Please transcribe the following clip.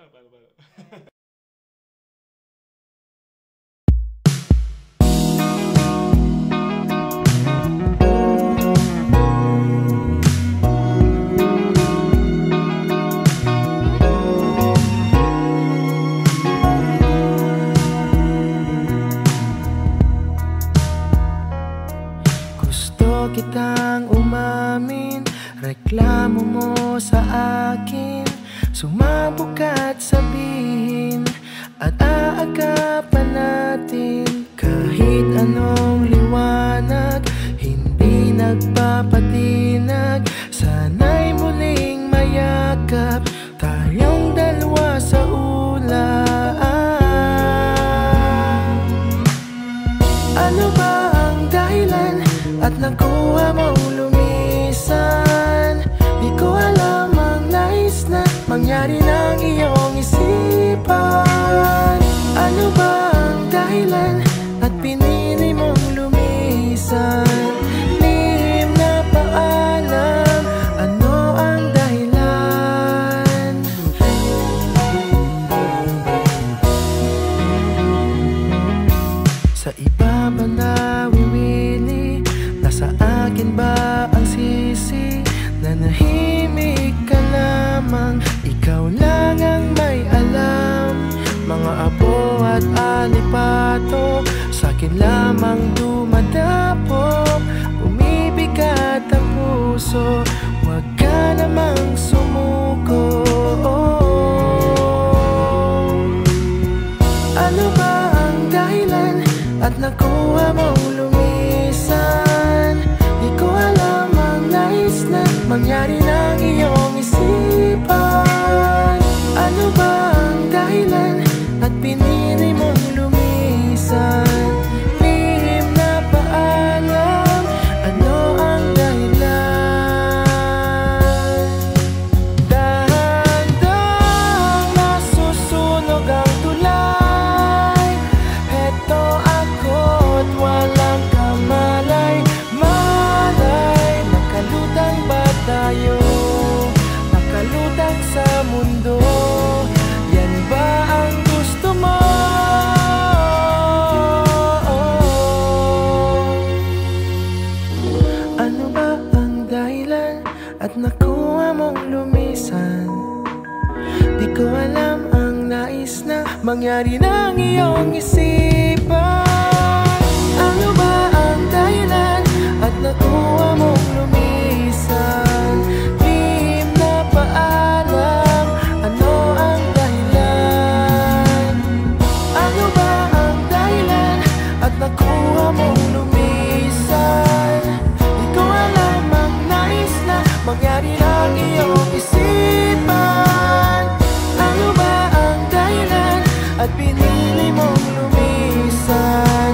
Paano, paano? Gusto kitang umamin Reklamo mo sa akin Sumabog ka't sabihin At aagapan natin Kahit anong liwanag Hindi nagpapatinag. Sana'y ang dahilan at pinili mong na ano ang dahilan? Sa iba ba? Nasa akin ba ang sisi? Nanahimik alipato Sa akin lamang dumadapo Bumibigat ang puso. Huwag ka namang sumuko. Ano ba ang dahilan at nakuha mong lumisan? Di ko alam ang nais na mangyari ng iyong isipan. Ano ba ang dahilan mundo Yan ba ang gusto mo? Ano ba ang dahilan at nakuha mong lumisan? Di ko alam ang nais na mangyari ng iyong isipan on mo lumisan